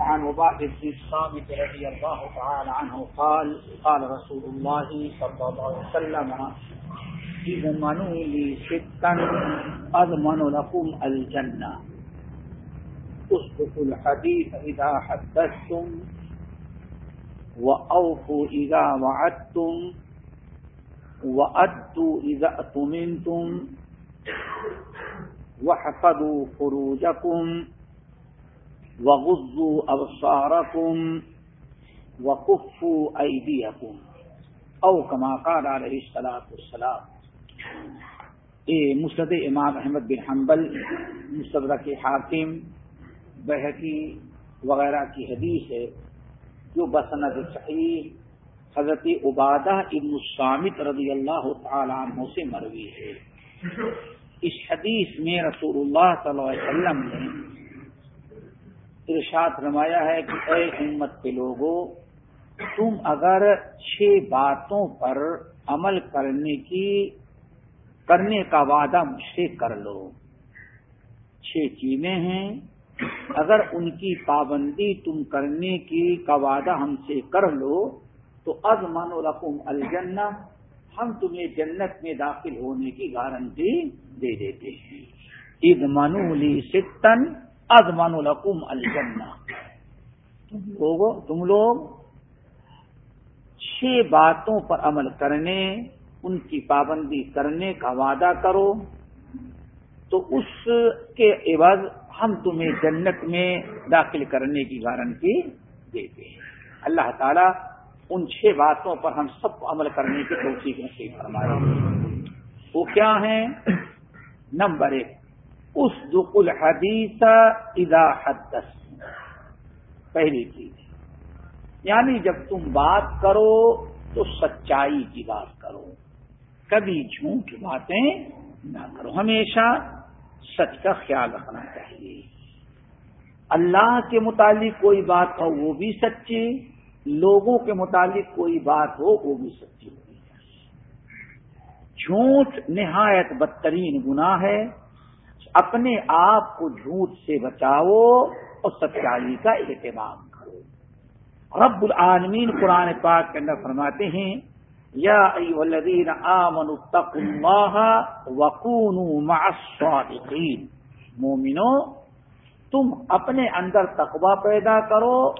عن وبعد بن الصامت رضي الله تعالى عنه قال قال رسول الله صلى الله عليه وسلم اضمنوا لي ستا أضمن لكم الجنة. اصدقوا الحديث إذا حدثتم وأوفوا إذا وعدتم وأدوا إذا أتمنتم. وحفظوا فروجكم وغضوا أبصاركم وكفوا أيديكم أو كما قال عليه الصلاة والسلام اے مسد امام احمد بن حنبل مصدرک حاکم بحقی وغیرہ کی حدیث ہے جو بسند صحیح حضرت عبادہ ابن السامت رضی اللہ تعالی عنہ سے مروی ہے۔ اس حدیث میں رسول اللہ صلی اللہ علیہ وسلم نے ارشاد رمایا ہے کہ اے امت کے لوگوں تم اگر چھ باتوں پر عمل کرنے کی، کرنے کا وعدہ مجھ سے کر لو۔ چھ چیزیں ہیں۔ اگر ان کی پابندی تم کرنے کی کا وعدہ ہم سے کر لو، تو از من رقم الجنہ ہم تمہیں جنت میں داخل ہونے کی گارنٹی دے دیتے ہیں۔ عید منولی ستن از من القم الجنہ۔ تم لوگ چھ باتوں پر عمل کرنے، ان کی پابندی کرنے کا وعدہ کرو۔ تو اس کے عوض ہم تمہیں جنت میں داخل کرنے کی گارنٹی دیتے ہیں۔ اللہ تعالیٰ ان چھ باتوں پر ہم سب کو عمل کرنے کی توفیق نصیب فرمائے۔ وہ کیا ہیں؟ نمبر ایک اس دک الحدیث ادا حدس پہلی چیز یعنی جب تم بات کرو تو سچائی کی بات کرو۔ کبھی جھوٹ باتیں نہ کرو، ہمیشہ سچ کا خیال رکھنا چاہیے۔ اللہ کے متعلق کوئی بات ہو وہ بھی سچی لوگوں کے متعلق کوئی بات ہو، وہ بھی سچی ہونی چاہیے جھوٹ نہایت بدترین گنا ہے۔ اپنے آپ کو جھوٹ سے بچاؤ اور سچائی کا اہتمام کرو۔ رب العالمین قرآن پاک کے اندر فرماتے ہیں، یا الذین آمنوا اتقوا اللہ وکونوا مع الصادقین۔ مومنو، تم اپنے اندر تقوی پیدا کرو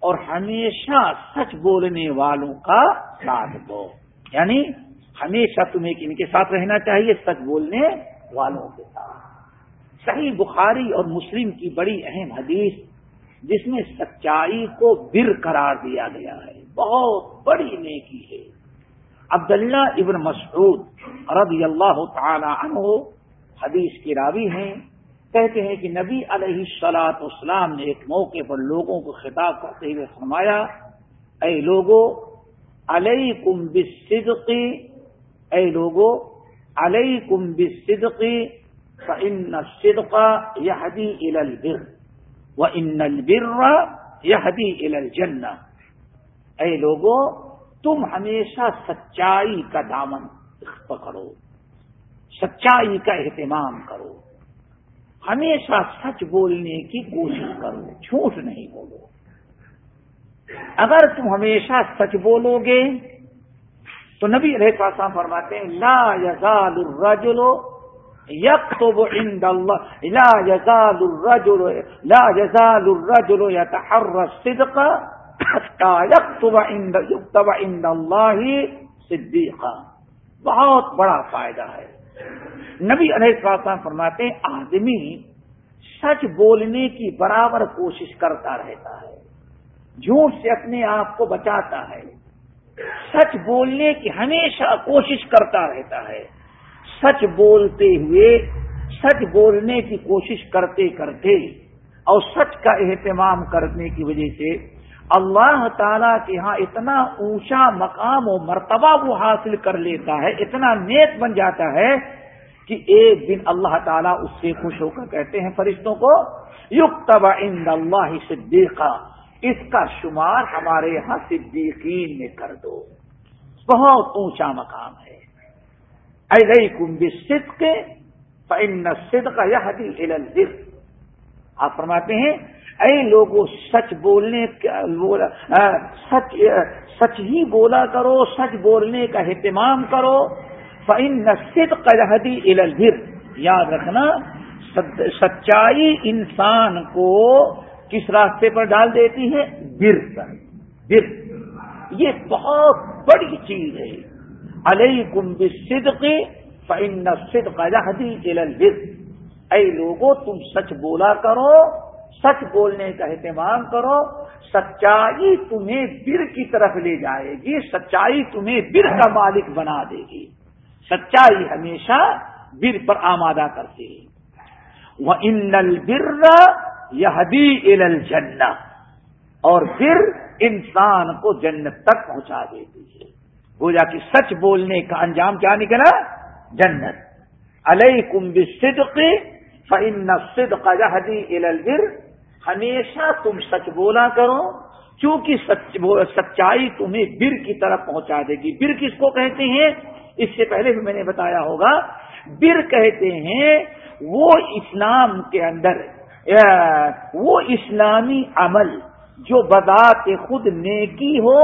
اور ہمیشہ سچ بولنے والوں کا ساتھ دو۔ یعنی ہمیشہ تمہیں ان کے ساتھ رہنا چاہیے، سچ بولنے والوں کے ساتھ۔ صحیح بخاری اور مسلم کی بڑی اہم حدیث، جس میں سچائی کو بر قرار دیا گیا ہے۔ بہت بڑی نیکی ہے۔ عبداللہ ابن مسعود رضی اللہ تعالی عنہ حدیث کی راوی ہیں۔ کہتے ہیں کہ نبی علیہ السلاط اسلام نے ایک موقع پر لوگوں کو خطاب کرتے ہوئے فرمایا، اے لوگو علیہ کم بصدقی اے لوگو علیہ کم بصدقی فن صدقہ یہدی البر و ان البر یہدی الجن اے لوگو، تم ہمیشہ سچائی کا دامن پکڑو، سچائی کا اہتمام کرو۔ ہمیشہ سچ بولنے کی کوشش کرو، جھوٹ نہیں بولو۔ اگر تم ہمیشہ سچ بولو گے، تو نبی رہ پاسا فرماتے ہیں، لا یزال الرجل یکتب عند اللہ، لا یزال الرجل، لا یزال الرجل یتحر الصدق حتى یکتب عند یکتب عند اللہ صدیقا۔ بہت بڑا فائدہ ہے۔ نبی علیہ السلام فرماتے ہیں، آدمی سچ بولنے کی برابر کوشش کرتا رہتا ہے، جھوٹ سے اپنے آپ کو بچاتا ہے، سچ بولنے کی ہمیشہ کوشش کرتا رہتا ہے، سچ بولتے ہوئے، سچ بولنے کی کوشش کرتے کرتے اور سچ کا اہتمام کرنے کی وجہ سے اللہ تعالی کے ہاں اتنا اونچا مقام و مرتبہ وہ حاصل کر لیتا ہے، اتنا نیک بن جاتا ہے کہ ایک دن اللہ تعالیٰ اس سے خوش ہو کر کہتے ہیں فرشتوں کو یقب عند اللہ صدیقہ، اس کا شمار ہمارے یہاں صدیقین میں کر دو۔ بہت اونچا مقام ہے۔ اے کمبی صدق فن صدق کا یہ آپ فرماتے ہیں اے لوگوں سچ بولنے سچ سچ ہی بولا کرو، سچ بولنے کا اہتمام کرو۔ فن صدق کا یہ یاد رکھنا سچائی انسان کو کس راستے پر ڈال دیتی ہے؟ بر پر۔ بر۔ یہ بہت بڑی چیز ہے۔ علیہ کمب صدق فن صدق یہدی البر اے لوگوں تم سچ بولا کرو سچ بولنے کا اہتمام کرو، سچائی تمہیں بر کی طرف لے جائے گی، سچائی تمہیں بر کا مالک بنا دے گی۔ سچائی ہمیشہ بر پر آمادہ کرتی۔ ہے وہ ان البر یہدی الجن اور پھر انسان کو جنت تک پہنچا دیتی ہے گویا کہ سچ بولنے کا انجام کیا نکلا؟ جنت۔ علیہ کمب فن صدق یہدی البر ہمیشہ تم سچ بولا کرو، چونکہ سچائی تمہیں بر کی طرف پہنچا دے گی۔ بر کس کو کہتے ہیں؟ اس سے پہلے بھی میں نے بتایا ہوگا۔ بر کہتے ہیں وہ اسلام کے اندر وہ اسلامی عمل جو بذات خود نیکی ہو،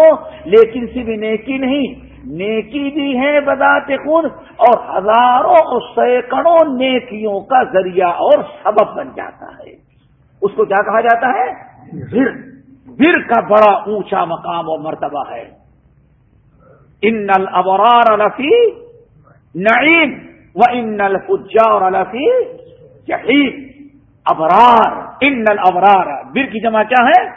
لیکن صرف نیکی نہیں نیکی بھی ہے بذات خود اور ہزاروں اور سینکڑوں نیکیوں کا ذریعہ اور سبب بن جاتا ہے۔ اس کو کیا کہا جاتا ہے؟ بر بر کا بڑا اونچا مقام اور مرتبہ ہے۔ ان الابرار الفی نعیم و ان الفجار الفی جہید ابرار۔ ان الابرار۔ بر کی جمع کیا ہے؟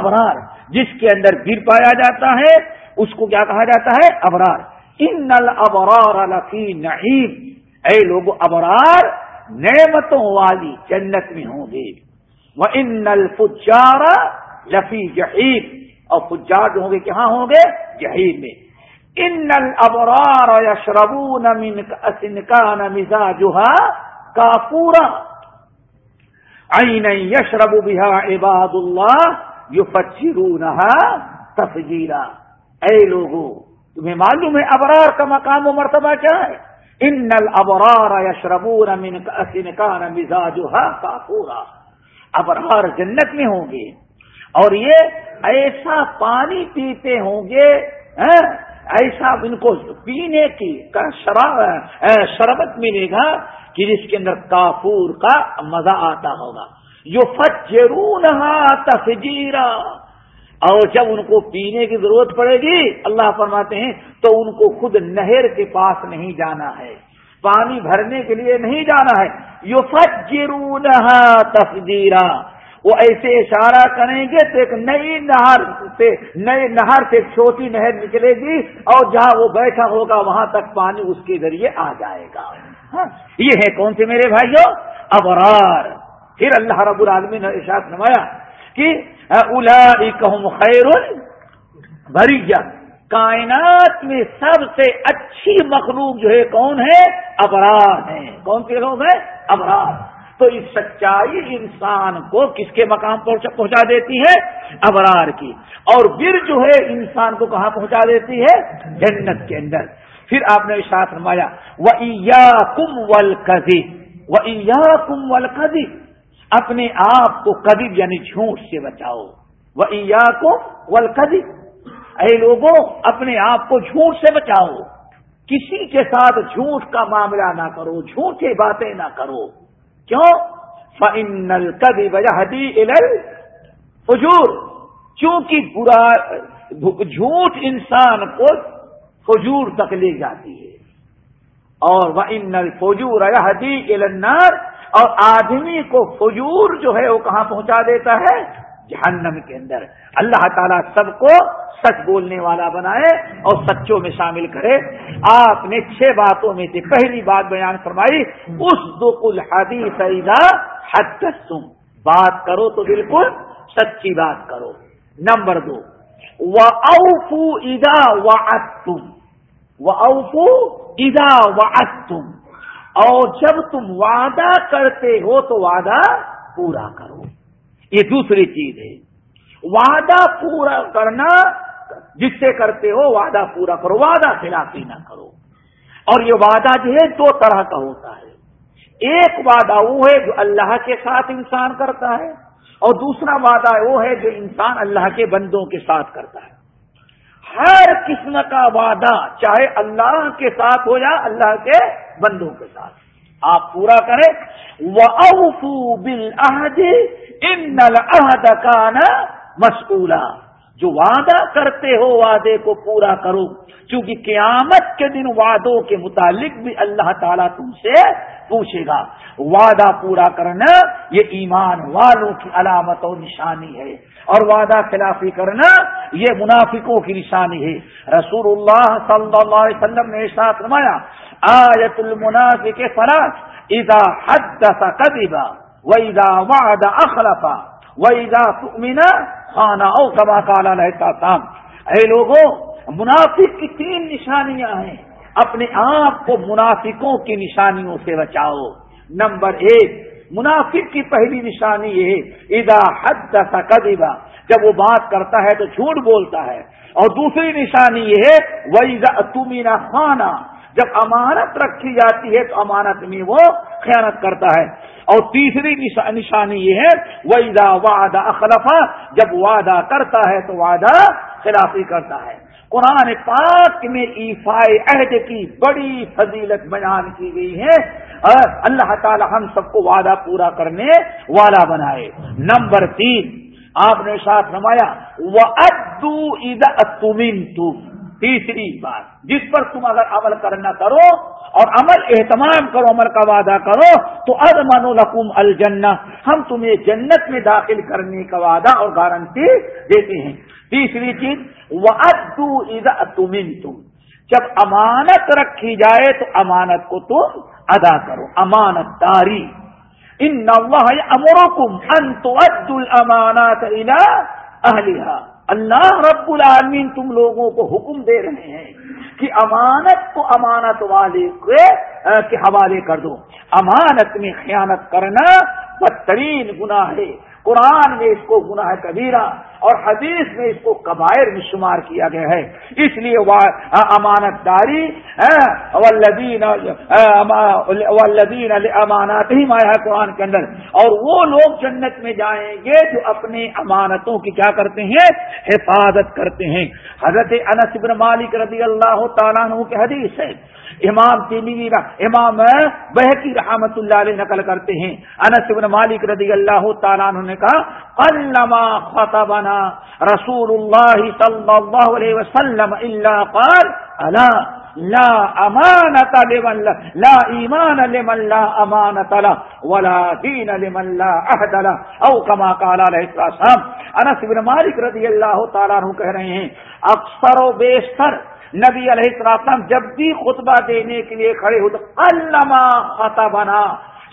ابرار۔ جس کے اندر بر پایا جاتا ہے اس کو کیا کہا جاتا ہے؟ ابرار۔ ان الابرار لفی نعیم اے لوگ ابرار نعمتوں والی جنت میں ہوں گے۔ وہ ان الفجار لفی جہید اور فجار جو ہوں گے، کہاں ہوں گے؟ جہید میں۔ ان الابرار یشربون من اسنکان مزاجها کافورا یشرب بها عباد اللہ یو تفجیرا اے لوگوں تمہیں معلوم ہے ابرار کا مقام و مرتبہ کیا ہے؟ ان نل ابرار یشربون من کان ابرار جنت میں ہوں گے۔ اور یہ ایسا پانی پیتے ہوں گے ہاں؟ ایسا ان کو پینے کی شربت ملے گا کہ جس کے اندر کافور کا مزہ آتا ہوگا۔ یو فجرون تفجیرا۔ اور جب ان کو پینے کی ضرورت پڑے گی اللہ فرماتے ہیں تو ان کو خود نہر کے پاس نہیں جانا ہے پانی بھرنے کے لیے نہیں جانا ہے۔ یو فجرون تفجیرا۔ وہ ایسے اشارہ کریں گے تو ایک نئی نہر سے نئی نہر سے چھوٹی نہر نکلے گی اور جہاں وہ بیٹھا ہوگا وہاں تک پانی اس کے ذریعے آ جائے گا۔ ہاں، یہ ہے کون سے میرے بھائیوں؟ ابرار۔ پھر اللہ رب العالمین نے ارشاد نمایا کہ الا خیر بریجا کائنات میں سب سے اچھی مخلوق جو ہے کون ہے؟ ابرار ہیں۔ کون کے لوگ ہیں؟ ابرار۔ تو اس سچائی انسان کو کس کے مقام پہنچا دیتی ہے؟ ابرار کی۔ اور بر جو ہے انسان کو کہاں پہنچا دیتی ہے؟ جنت کے اندر۔ پھر آپ نے ساتھ رمایا وہ کم ول کدی کم ول کدی اپنے آپ کو کدیب یعنی جھوٹ سے بچاؤ۔ وہ کم ول کدی اے لوگوں، اپنے آپ کو جھوٹ سے بچاؤ۔ کسی کے ساتھ جھوٹ کا معاملہ نہ کرو، جھوٹے باتیں نہ کرو۔ کیوں؟ فنل کبھی وجہ فجور چونکہ برا، جھوٹ انسان کو فجور تک لے جاتی ہے۔ اور وہ ان فجور حدی النار۔ اور آدمی کو فجور جو ہے وہ کہاں پہنچا دیتا ہے؟ جہنم کے اندر۔ اللہ تعالیٰ سب کو سچ بولنے والا بنائے اور سچوں میں شامل کرے۔ آپ نے چھ باتوں میں سے پہلی بات بیان فرمائی اس دو کل حدیث حد تم بات کرو تو بالکل سچی بات کرو۔ نمبر دو و اوفو ادا و تم و اوفو ادا و تم اور جب تم وعدہ کرتے ہو تو وعدہ پورا کرو۔ یہ دوسری چیز ہے۔ وعدہ پورا کرنا، جس سے کرتے ہو وعدہ پورا کرو، وعدہ خلافی نہ کرو۔ اور یہ وعدہ جو ہے، دو طرح کا ہوتا ہے۔ ایک وعدہ وہ ہے جو اللہ کے ساتھ انسان کرتا ہے، اور دوسرا وعدہ وہ ہے جو انسان اللہ کے بندوں کے ساتھ کرتا ہے۔ ہر قسم کا وعدہ، چاہے اللہ کے ساتھ ہو یا اللہ کے بندوں کے ساتھ۔ آپ پورا کریں۔ وہ بل عہد ان العہد کا نا مسکولا جو وعدہ کرتے ہو، وعدے کو پورا کرو۔ کیونکہ قیامت کے دن وعدوں کے متعلق بھی اللہ تعالیٰ تم سے پوچھے گا۔ وعدہ پورا کرنا یہ ایمان والوں کی علامت و نشانی ہے۔ اور وعدہ خلافی کرنا یہ منافقوں کی نشانی ہے۔ رسول اللہ صلی اللہ علیہ وسلم نے ساتھ نمایا آیت المنافق فراس اذا حدث قدبا وإذا وعد اخلفا وإذا تؤمنا خانا او کما کالا رہتا تھا اے لوگوں منافق کی تین نشانیاں ہیں۔ اپنے آپ کو منافقوں کی نشانیوں سے بچاؤ۔ نمبر ایک، منافق کی پہلی نشانی یہ ہے ادا حد کدیبا جب وہ بات کرتا ہے تو جھوٹ بولتا ہے۔ اور دوسری نشانی یہ ہے وہ تمینا خانہ جب امانت رکھی جاتی ہے تو امانت میں وہ خیانت کرتا ہے۔ اور تیسری نشانی یہ ہے وہ وعدہ اخلفا جب وعدہ کرتا ہے تو وعدہ خلافی کرتا ہے۔ قرآن پاک میں ایفائے عہد کی بڑی فضیلت بیان کی گئی ہے اللہ تعالی ہم سب کو وعدہ پورا کرنے والا بنائے۔ نمبر تین، آپ نے ساتھ نمایا وہ ادو تمین تم تیسری بات، جس پر تم اگر عمل کرنا کرو اور عمل اہتمام کرو، عمل کا وعدہ کرو، تو ادمن القم الجنہ۔ ہم تمہیں جنت میں داخل کرنے کا وعدہ اور گارنٹی دیتے ہیں۔ تیسری چیز وہ ادو تمین تم جب امانت رکھی جائے تو امانت کو تم ادا کرو امانت داری ان امرکم ان تو اد المانات اہلیہ اللہ رب العالمین تم لوگوں کو حکم دے رہے ہیں کہ امانت کو امانت والے کے حوالے کر دو۔ امانت میں خیانت کرنا بدترین گناہ ہے۔ قرآن میں اس کو گناہ کبیرہ اور حدیث میں اس کو قبائر میں شمار کیا گیا ہے۔ اس لیے امانت داری ولدین امانات ہی مایا قرآن کے اندر۔ اور وہ لوگ جنت میں جائیں گے جو اپنے امانتوں کی کیا کرتے ہیں؟ حفاظت کرتے ہیں۔ حضرت انس بن مالک رضی اللہ تعالیٰ کے حدیث ہے۔ امام تیمی امام بحقی رحمت اللہ علیہ نقل کرتے ہیں۔ انس بن مالک رضی اللہ تعالیٰ نے کہا علما خطبنا رسول اللہ صلی اللہ علیہ وسلم اللہ قال اللہ لا امانت لمن لا لا ایمان لمن لا امانت له، ولا دین لمن لا عهد له. او كما قال علیہ السلام، انس بن مالک رضی اللہ تعالیٰ عنہ کہہ رہے ہیں، اکثر و بیشتر نبی علیہ السلام جب بھی خطبہ دینے کے لیے کھڑے ہو تو علامہ خطا بنا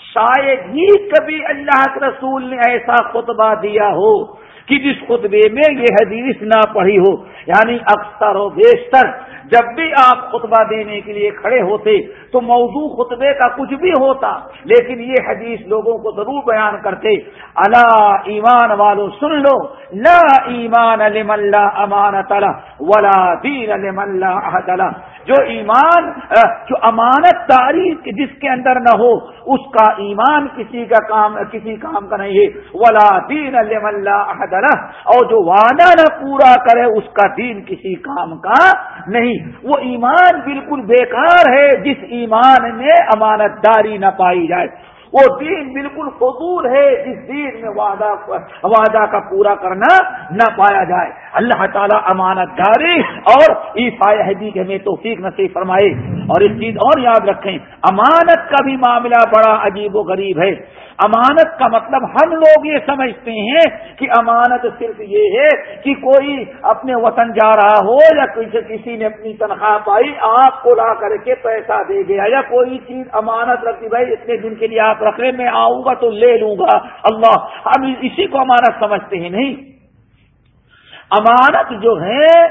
شاید ہی کبھی اللہ کے رسول نے ایسا خطبہ دیا ہو کہ جس خطبے میں یہ حدیث نہ پڑھی ہو یعنی اکثر و بیشتر جب بھی آپ خطبہ دینے کے لیے کھڑے ہوتے تو موضوع خطبے کا کچھ بھی ہوتا، لیکن یہ حدیث لوگوں کو ضرور بیان کرتے اللہ ایمان والو، سن لو، لا ایمان اللہ امانت ولا دین اللہ جو ایمان جو امانت داری جس کے اندر نہ ہو، اس کا ایمان کسی کا کام، کسی کام کا نہیں ہے، ولا دین اللہ اور جو وعدہ نہ پورا کرے، اس کا دین کسی کام کا نہیں وہ ایمان بالکل بیکار ہے جس ایمان میں امانت داری نہ پائی جائے۔ وہ دین بالکل فضول ہے جس دین میں وعدہ وعدہ کا پورا کرنا نہ پایا جائے۔ اللہ تعالیٰ امانت داری اور حدی کے میں توفیق نصیب فرمائے۔ اور ایک چیز اور یاد رکھیں، امانت کا بھی معاملہ بڑا عجیب و غریب ہے۔ امانت کا مطلب ہم لوگ یہ سمجھتے ہیں کہ امانت صرف یہ ہے کہ کوئی اپنے وطن جا رہا ہو یا کسی نے اپنی تنخواہ پائی، آپ کو لا کر کے پیسہ دے گیا یا کوئی چیز امانت رکھی بھائی، اتنے دن کے لیے آپ رکھ میں آؤں گا تو لے لوں گا۔ اللہ، ہم اسی کو امانت سمجھتے ہیں، نہیں۔ امانت جو ہے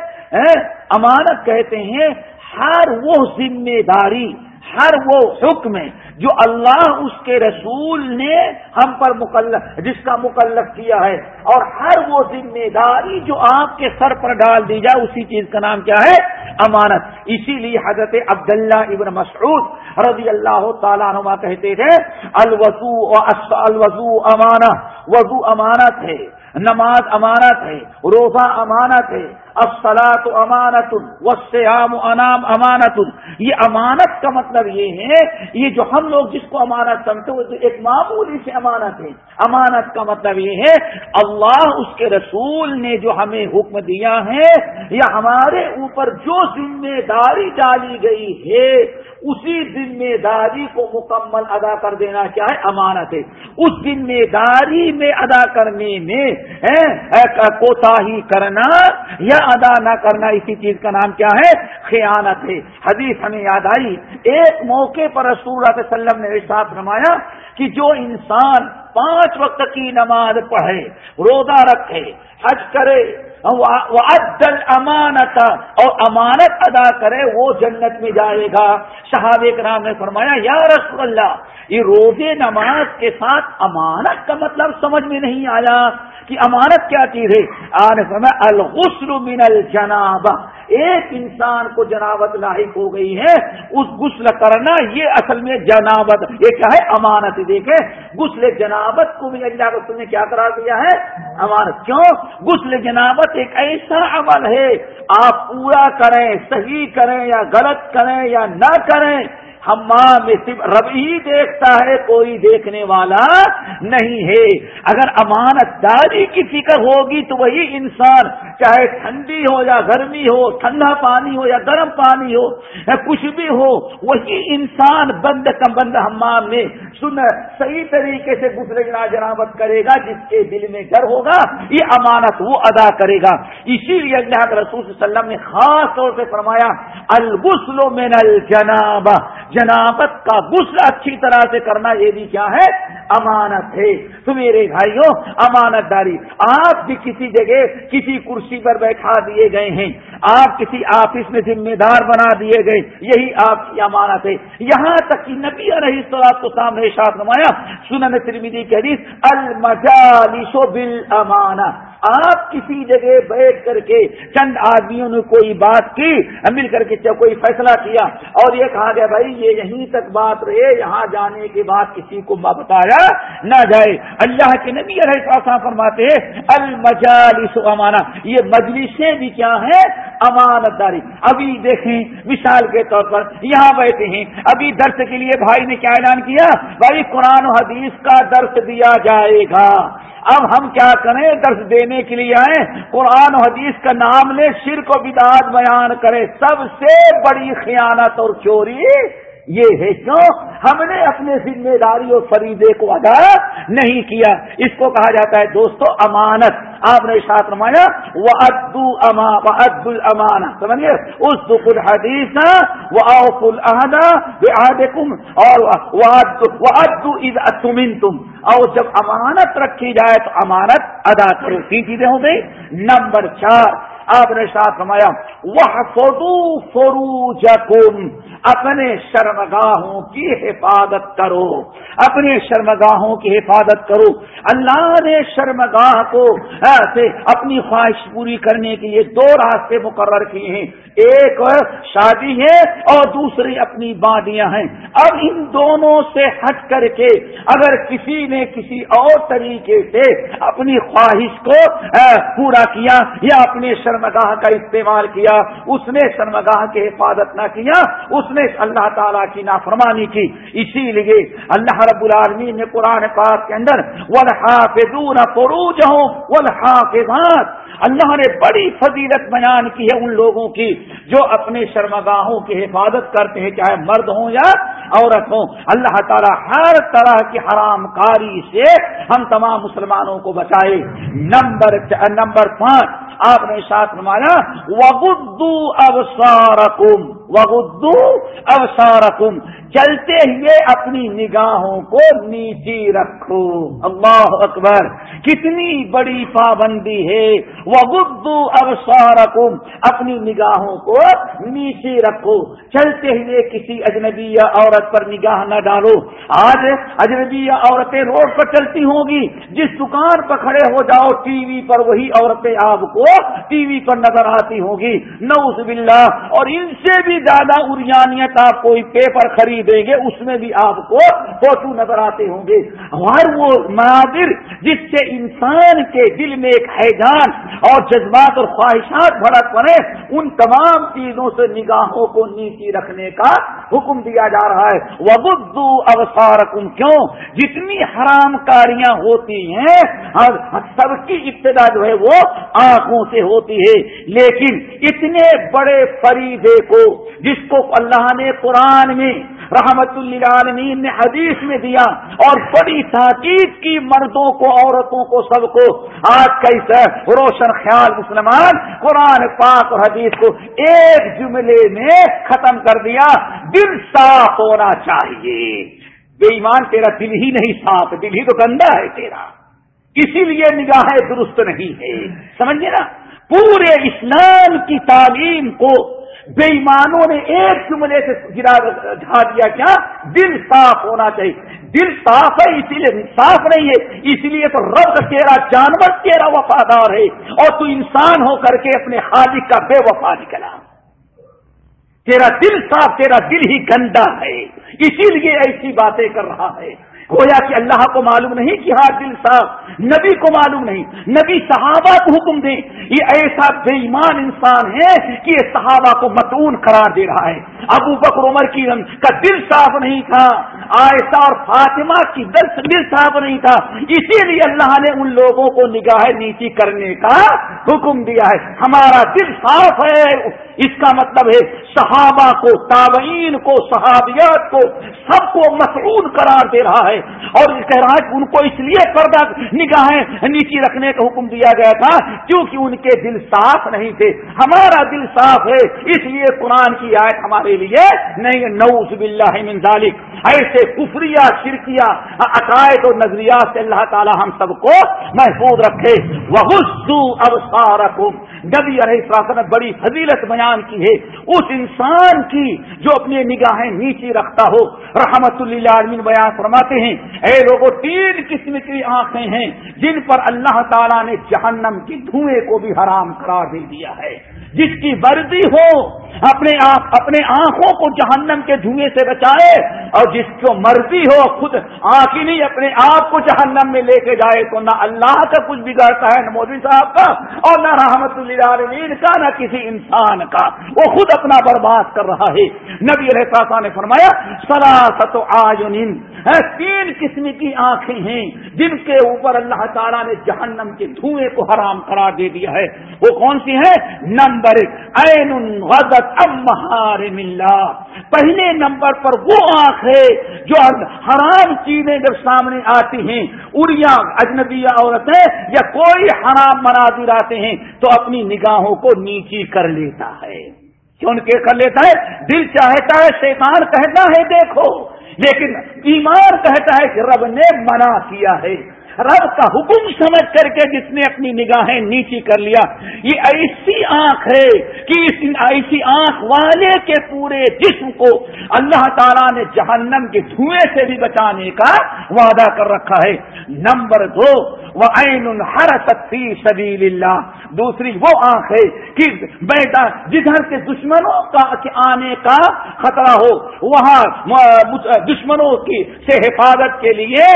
امانت کہتے ہیں ہر وہ ذمہ داری۔ ہر وہ حکم جو اللہ اس کے رسول نے ہم پر مکلف جس کا مکلف کیا ہے۔ اور ہر وہ ذمہ داری جو آپ کے سر پر ڈال دی جائے، اسی چیز کا نام کیا ہے؟ امانت۔ اسی لیے حضرت عبداللہ ابن مسعود رضی اللہ تعالیٰ نما کہتے تھے الوضو الوضو امانہ۔ وضو امانت ہے۔ نماز امانت ہے، روزہ امانت ہے افسلات امانت وسیام انام امانت۔ یہ امانت کا مطلب یہ ہے، یہ جو ہم لوگ جس کو امانت سمجھتے وہ ایک معمولی سے امانت ہے۔ امانت کا مطلب یہ ہے، اللہ اس کے رسول نے جو ہمیں حکم دیا ہے، یا ہمارے اوپر جو ذمہ داری ڈالی گئی ہے اسی ذمہ داری کو مکمل ادا کر دینا کیا ہے؟ امانت ہے۔ اس ذمہ داری میں ادا کرنے میں کوتا ہی کرنا یا ادا نہ کرنا، اسی چیز کا نام کیا ہے؟ خیانت ہے۔ حدیث ہمیں یاد آئی۔ ایک موقع پر رسول اللہ علیہ وسلم نے ساتھ نمایا کہ جو انسان پانچ وقت کی نماز پڑھے، روزہ رکھے، حج کرے عدل امانت اور امانت ادا کرے وہ جنت میں جائے گا۔ شہاب کرام نے فرمایا، یا رسول اللہ، یہ روزے نماز کے ساتھ امانت کا مطلب سمجھ میں نہیں آیا کہ امانت کیا چیز ہے؟ آنے فرمایا، الغسل من الجنابہ۔ ایک انسان کو جنابت لاحق ہو گئی ہے، اس غسل کرنا یہ اصل میں جنابت، یہ کیا ہے؟ امانت۔ دیکھیں، غسل جنابت کو بھی اللہ رسول نے کیا قرار دیا ہے؟ امانت۔ کیوں؟ غسل جنابت ایک ایسا عمل ہے، آپ پورا کریں، صحیح کریں یا غلط کریں یا نہ کریں ہمام میں صرف رب ہی دیکھتا ہے، کوئی دیکھنے والا نہیں ہے۔ اگر امانت داری کی فکر ہوگی تو وہی انسان، چاہے ٹھنڈی ہو یا گرمی ہو، ٹھنڈا پانی ہو یا گرم پانی ہو، یا کچھ بھی ہو، وہی انسان بند کا بند ہمام میں سن صحیح طریقے سے گزرے جنابت کرے گا، جس کے دل میں ڈر ہوگا، یہ امانت وہ ادا کرے گا۔ اسی لیے اللہ رسول صلی اللہ علیہ وسلم نے خاص طور سے فرمایا، الغسل من الجناب جنابت کا غسل اچھی طرح سے کرنا یہ بھی کیا ہے؟ امانت ہے۔ تو میرے بھائیوں، امانت داری، آپ بھی کسی جگہ کسی کرسی پر بیٹھا دیے گئے ہیں۔ آپ کسی آفس میں ذمہ دار بنا دیے گئے۔ یہی آپ کی امانت ہے۔ یہاں تک کہ نبی علیہ السلام کو سامنے شاخ نمایا سنن ترمیدی کے حدیث، المجالس بالامانہ۔ آپ کسی جگہ بیٹھ کر کے چند آدمیوں نے کوئی بات کی، مل کر کے کوئی فیصلہ کیا اور یہ کہا گیا بھائی یہ یہیں تک بات رہے، یہاں جانے کے بعد کسی کو بتایا نہ جائے۔ اللہ کے نبی علیہ فرماتے ہیں، المجالس امانہ۔ یہ مجلسیں بھی کیا ہیں؟ امانت داری۔ ابھی دیکھیں، مثال کے طور پر یہاں بیٹھے ہیں۔ ابھی درس کے لیے بھائی نے کیا اعلان کیا؟ بھائی قرآن و حدیث کا درس دیا جائے گا۔ اب ہم کیا کریں؟ درس دینے کے لیے آئیں۔ قرآن و حدیث کا نام لے شرک و بدعات بیان کرے سب سے بڑی خیانت اور چوری یہ ہے کیوں؟ ہم نے اپنے ذمہ داری اور فریدے کو ادا نہیں کیا۔ اس کو کہا جاتا ہے دوستو امانت۔ آپ نے ساتھ رمایا وہ ادو اما و اد المانا سمجھے؟ اس دکھ الحدیث وہ اوف الحدا کم اور ادو از تم اور جب امانت رکھی جائے تو امانت ادا کرو۔ تین چیزیں ہو گئی نمبر چار آپ نے ساتھ رمایا وہ فوٹو فروج اپنے شرمگاہوں کی حفاظت کرو، اپنے شرمگاہوں کی حفاظت کرو۔ اللہ نے شرمگاہ کو ایسے اپنی خواہش پوری کرنے کے لیے دو راستے مقرر کیے ہیں۔ ایک شادی ہے اور دوسری اپنی بادیاں ہیں۔ اب ان دونوں سے ہٹ کر کے اگر کسی نے کسی اور طریقے سے اپنی خواہش کو پورا کیا یا اپنے شرم شرمگاہ کا استعمال کیا، اس نے شرمگاہ کی حفاظت نہ کیا، اس نے اللہ تعالیٰ کی نافرمانی کی۔ اسی لیے اللہ رب العالمین نے قرآن پاک کے اندر والحافظون فروجہم والحافظات۔ اللہ نے بڑی فضیلت بیان کی ہے ان لوگوں کی جو اپنے شرمگاہوں کی حفاظت کرتے ہیں، چاہے مرد ہوں یا عورت ہوں۔ اللہ تعالیٰ ہر طرح کی حرام کاری سے ہم تمام مسلمانوں کو بچائے۔ نمبر نمبر پانچ آپ نے ساتھ نمایا وبدو ابسارکم وغدو ابسارکم چلتے ہوئے اپنی نگاہوں کو نیچی رکھو۔ اللہ اکبر، کتنی بڑی پابندی ہے۔ وہ گدو ابسارکم اپنی نگاہوں کو نیچی رکھو۔ چلتے ہوئے کسی اجنبی یا عورت پر نگاہ نہ ڈالو۔ آج اجنبی یا عورتیں روڈ پر چلتی ہوں گی۔ جس دکان پر کھڑے ہو جاؤ، ٹی وی پر وہی عورتیں آپ کو ٹی وی پر نظر آتی ہوں گی۔ نوز باللہ، اور ان سے بھی زیادہ اریانیت آپ کوئی پیپر خریدیں گے، اس میں بھی آپ کو فوٹو نظر آتے ہوں گے۔ ہر وہ مناظر جس سے انسان کے دل میں ایک حیجان اور جذبات اور خواہشات بھڑک پڑے ان تمام چیزوں سے نگاہوں کو نیچی رکھنے کا حکم دیا جا رہا ہے۔ وبدو اوسارکم کیوں؟ جتنی حرام کاریاں ہوتی ہیں سب کی ابتدا جو ہے وہ آنکھوں سے ہوتی ہے۔ لیکن اتنے بڑے فریدے کو جس کو اللہ نے قرآن میں رحمت اللہ نے حدیث میں دیا اور بڑی تاکید کی مردوں کو، عورتوں کو، سب کو، آج کیسے روشن خیال مسلمان قرآن پاک اور حدیث کو ایک جملے میں ختم کر دیا، دل صاف ہونا چاہیے۔ بے ایمان تیرا دل ہی نہیں صاف، دل ہی تو گندا ہے تیرا۔ اسی لیے نگاہیں درست نہیں ہے۔ سمجھے نا، پورے اسلام کی تعلیم کو بے ایمانوں نے ایک جملے سے گرا جھا دیا، کیا؟ دل صاف ہونا چاہیے۔ دل صاف ہے، اسی لیے صاف نہیں ہے۔ اسی لیے تو رب تیرا جانور، تیرا وفادار ہے۔ اور تو انسان ہو کر کے اپنے خالق کا بے وفا نکلا۔ تیرا دل صاف، تیرا دل ہی گندا ہے۔ اسی لیے ایسی باتیں کر رہا ہے۔ گویا کہ اللہ کو معلوم نہیں کہ ہاں دل صاحب نبی کو معلوم نہیں۔ نبی صحابہ کو حکم دے یہ ایسا بے ایمان انسان ہے کہ یہ صحابہ کو متون قرار دے رہا ہے۔ ابو بکر عمر کی کا دل صاف نہیں تھا۔ آئسا اور فاطمہ کی دل دل صاف نہیں تھا۔ اسی لیے اللہ نے ان لوگوں کو نگاہ نیچی کرنے کا حکم دیا ہے۔ ہمارا دل صاف ہے۔ اس کا مطلب ہے صحابہ کو، تابعین کو، صحابیات کو، سب کو مسعود قرار دے رہا ہے۔ اور کہہ رہا ہے ان کو اس لیے پردہ نگاہیں نیچی رکھنے کا حکم دیا گیا تھا، کیونکہ ان کے دل صاف نہیں تھے۔ ہمارا دل صاف ہے، اس لیے قرآن کی آیت ہمارے لیے نہیں۔ نوز باللہ من ذالک۔ ایسے کفریا شرکیا عقائد و نظریات سے اللہ تعالی ہم سب کو محفوظ رکھے۔ وہ اب سارا نبی علیہ السلام نے بڑی فضیلت بیان کی ہے۔ اس انسان کی جو اپنی نگاہیں نیچی رکھتا ہو، رحمت اللہ عالمین بیان فرماتے ہیں اے لوگوں تین قسم کی آنکھیں ہیں جن پر اللہ تعالیٰ نے جہنم کی دھوئیں کو بھی حرام قرار دے دیا ہے۔ جس کی وردی ہو اپنے آپ اپنے آنکھوں کو جہنم کے دھوئیں سے بچائے اور جس کو مرضی ہو خود آنکھ ہی نہیں، اپنے آپ کو جہنم میں لے کے جائے تو نہ اللہ کا کچھ بگڑتا ہے، نہ مودی صاحب کا اور نہ رحمت اللہ عالمین کا، نہ کسی انسان کا۔ وہ خود اپنا برباد کر رہا ہے۔ نبی علیہ نے فرمایا سراست آجن تین قسم کی آنکھیں ہیں جن کے اوپر اللہ تعالیٰ نے جہنم کے دھوئیں کو حرام قرار دے دیا ہے۔ وہ کون سی ہیں؟ نمبر ایک غزت پہلے نمبر پر وہ آنکھ ہے جو حرام چیزیں جب سامنے آتی ہیں اریا اجنبی عورتیں یا کوئی حرام مناظر آتے ہیں تو اپنی نگاہوں کو نیچی کر لیتا ہے۔ کیوں کے کر لیتا ہے؟ دل چاہتا ہے، شیطان کہتا ہے، دیکھو۔ لیکن ایمان کہتا ہے کہ رب نے منع کیا ہے۔ رب کا حکم سمجھ کر کے جس نے اپنی نگاہیں نیچی کر لیا، یہ ایسی آنکھ ہے کہ اس ایسی آنکھ والے کے پورے جسم کو اللہ تعالیٰ نے جہنم کے دھوئیں سے بھی بچانے کا وعدہ کر رکھا ہے۔ نمبر دو وہ عین ہر ستی سبیل اللہ دوسری وہ آنکھ ہے کہ بیٹا جدھر کے دشمنوں کا آنے کا خطرہ ہو، وہاں دشمنوں کی سے حفاظت کے لیے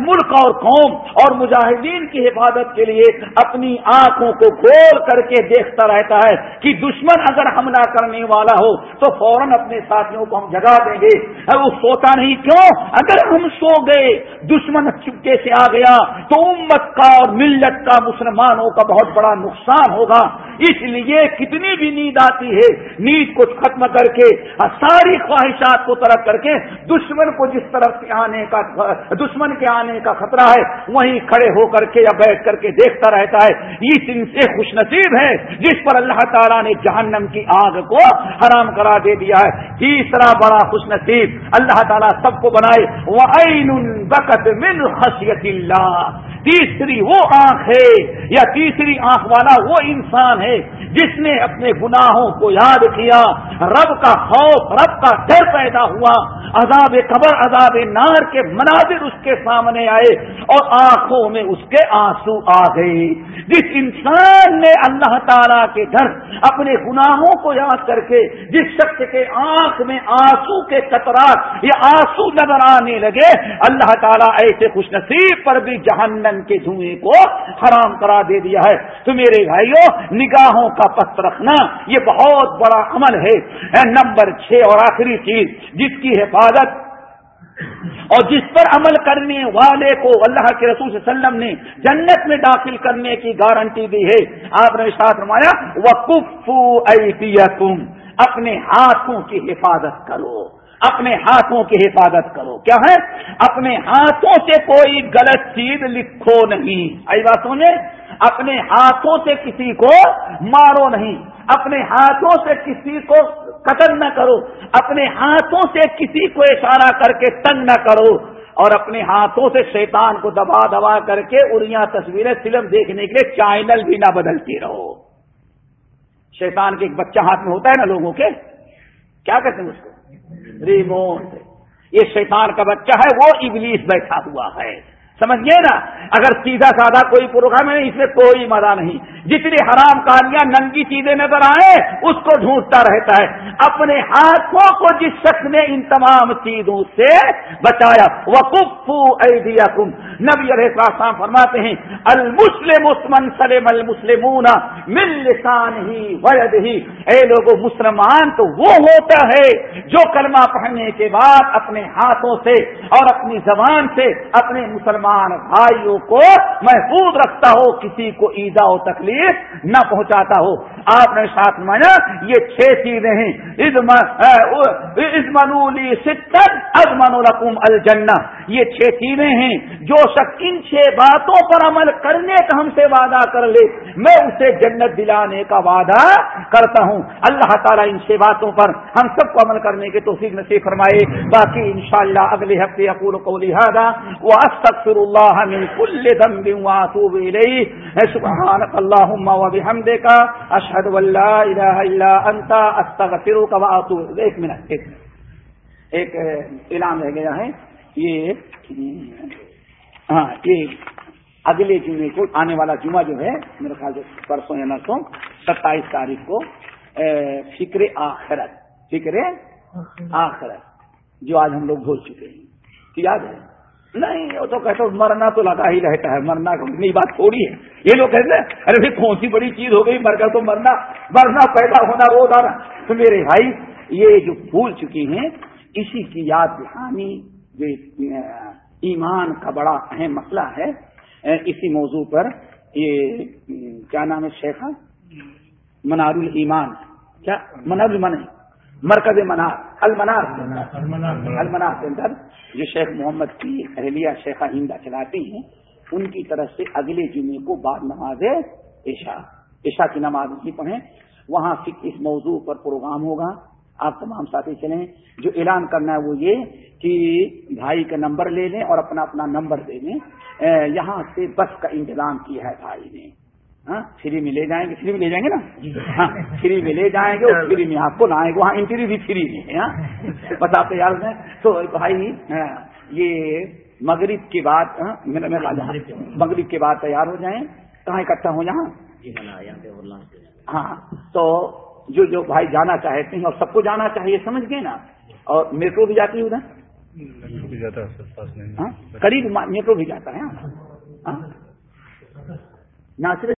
ملک اور قوم اور مجاہدین کی حفاظت کے لیے اپنی آنکھوں کو کھول کر کے دیکھتا رہتا ہے کہ دشمن اگر حملہ کرنے والا ہو تو فوراً اپنے ساتھیوں کو ہم جگا دیں گے۔ وہ سوتا نہیں، کیوں؟ اگر ہم سو گئے، دشمن چپکے سے آ گیا تو امت کا اور ملت کا مسلمانوں کا بہت بڑا نقصان ہوگا۔ اس لیے کتنی بھی نیند آتی ہے، نیند کو ختم کر کے، ساری خواہشات کو طرف کر کے، دشمن کو جس طرف سے آنے کا، دشمن کے آنے کا خطرہ ہے، وہیں کھڑے ہو کر کے یا بیٹھ کر کے دیکھتا رہتا ہے۔ یہ دن سے خوش نصیب ہے، جس پر اللہ تعالیٰ نے جہنم کی آگ کو حرام کرا دے دیا ہے۔ تیسرا بڑا خوش نصیب اللہ تعالیٰ سب کو بنائے وہ بکت من خشیت اللہ تیسری وہ آنکھ ہے یا تیسری آنکھ والا وہ انسان ہے جس نے اپنے گناہوں کو یاد کیا، رب کا خوف، رب کا ڈر پیدا ہوا، عذاب قبر، عذاب نار کے مناظر اس کے سامنے آئے اور آنکھوں میں اس کے آنسو آ گئے۔ جس انسان نے اللہ تعالی کے گھر اپنے گناہوں کو یاد کر کے جس شخص کے آنکھ میں آنسو کے قطرات یا آنسو نظر آنے لگے، اللہ تعالیٰ ایسے خوش نصیب پر بھی جہنم کے دھوئیں کو حرام کرا دے دیا ہے۔ تو میرے بھائیوں نگاہوں کا پت رکھنا، یہ بہت بڑا عمل ہے۔ نمبر چھ اور آخری چیز، جس کی حفاظت اور جس پر عمل کرنے والے کو اللہ کے رسول صلی اللہ علیہ وسلم نے جنت میں داخل کرنے کی گارنٹی دی ہے۔ آپ نے ساتھ رمایا وہ اپنے ہاتھوں کی حفاظت کرو۔ اپنے ہاتھوں کی حفاظت کرو۔ کیا ہے؟ اپنے ہاتھوں سے کوئی غلط چیز لکھو نہیں۔ آئی بات سمجھے؟ اپنے ہاتھوں سے کسی کو مارو نہیں۔ اپنے ہاتھوں سے کسی کو قتل نہ کرو۔ اپنے ہاتھوں سے کسی کو اشارہ کر کے تنگ نہ کرو۔ اور اپنے ہاتھوں سے شیطان کو دبا دبا کر کے اڑیاں تصویریں فلم دیکھنے کے لیے چینل بھی نہ بدلتی رہو۔ شیطان کے ایک بچہ ہاتھ میں ہوتا ہے نا لوگوں کے۔ کیا کہتے ہیں اس کو؟ ریموٹ۔ یہ شیطان کا بچہ ہے، وہ ابلیس بیٹھا ہوا ہے۔ سمجھیے نا، اگر سیدھا سادہ کوئی پروگرام ہے، اس میں کوئی مزہ نہیں۔ جتنی حرام کہانیاں، ننگی چیزیں نظر آئے اس کو ڈھونڈتا رہتا ہے۔ اپنے ہاتھوں کو جس شخص نے ان تمام چیزوں سے بچایا وہ ایدیا نبی علیہ السلام فرماتے ہیں، المسلم من سلم المسلمون مل لسان ہی وید ہی اے لوگوں مسلمان، تو وہ ہوتا ہے جو کلمہ پڑھنے کے بعد اپنے ہاتھوں سے اور اپنی زبان سے اپنے مسلمان بھائیوں کو محفوظ رکھتا ہو، کسی کو ایزا و تکلیف نہ پہنچاتا ہو۔ آپ نے ساتھ مانا، یہ چھ چیزیں ہیں۔ ازمنولی ستر ازمن القم الجنہ۔ یہ چھ چیزیں ہیں جو شخص ان چھ باتوں پر عمل کرنے کا ہم سے وعدہ کر لے۔ میں اسے جنت دلانے کا وعدہ کرتا ہوں۔ اللہ تعالیٰ ان چھ باتوں پر ہم سب کو عمل کرنے کے توفیق نصیب فرمائے۔ باقی انشاءاللہ اگلے ہفتے اقول کو لہٰذا وہ استغفر الله من كل ذنب واتوب اليه سبحانك اللهم وبحمدك اشهد ان لا اله الا انت استغفر استغفرك واتوب ایک منٹ، ایک اعلان رہ گیا ہے۔ یہ ہاں یہ اگلے جمعے کو، آنے والا جمعہ جو ہے، میرے خیال سے پرسوں یا نرسوں، ستائیس تاریخ کو فکر آخرت فکر آخرت، جو آج ہم لوگ بھول چکے ہیں۔ یاد ہے؟ نہیں، وہ تو کہتے مرنا تو لگا ہی رہتا ہے، مرنا نئی بات تھوڑی ہے۔ یہ لوگ کہتے ہیں، ارے بھائی، کون سی بڑی چیز ہو گئی؟ مر کر تو مرنا مرنا پیدا ہونا روز آنا تو میرے بھائی، یہ جو بھول چکی ہیں، اسی کی یاد دہانی جو ایمان کا بڑا اہم مسئلہ ہے اسی موضوع پر یہ، کیا نام ہے شیخا منار المان کیا؟ منار المن مرکز منار۔ المنار. المنار کے اندر جو شیخ محمد کی اہلیہ شیخہ ہندا چلاتی ہیں ان کی طرف سے اگلے جمعے کو بعد نماز عشاء عشاء کی نماز ہی پڑھیں۔ وہاں اس موضوع پر پروگرام ہوگا۔ آپ تمام ساتھی چلیں۔ جو اعلان کرنا ہے وہ یہ کہ بھائی کا نمبر لے لیں اور اپنا اپنا نمبر دے لیں یہاں سے بس کا انتظام کیا ہے بھائی نے۔ فری میں لے جائیں گے فری میں لے جائیں گے نا؟ جی۔ ہاں فری میں لے جائیں گے اور فری میں آپ کو لائیں گے وہاں انٹری بھی فری میں ہے ہاں؟ بس آپ تیار ہیں تو بھائی ہاں، یہ مغرب کے بعد ہاں، مغرب کے بعد۔ تیار ہو جائیں۔ کہاں اکٹھا ہو جہاں جی، ہاں تو جو جو بھائی جانا چاہتے ہیں اور سب کو جانا چاہیے سمجھ گئے نا؟ اور میٹرو بھی جاتی ہے ادھر؟ قریب میٹرو بھی جاتا ہے نہ صرف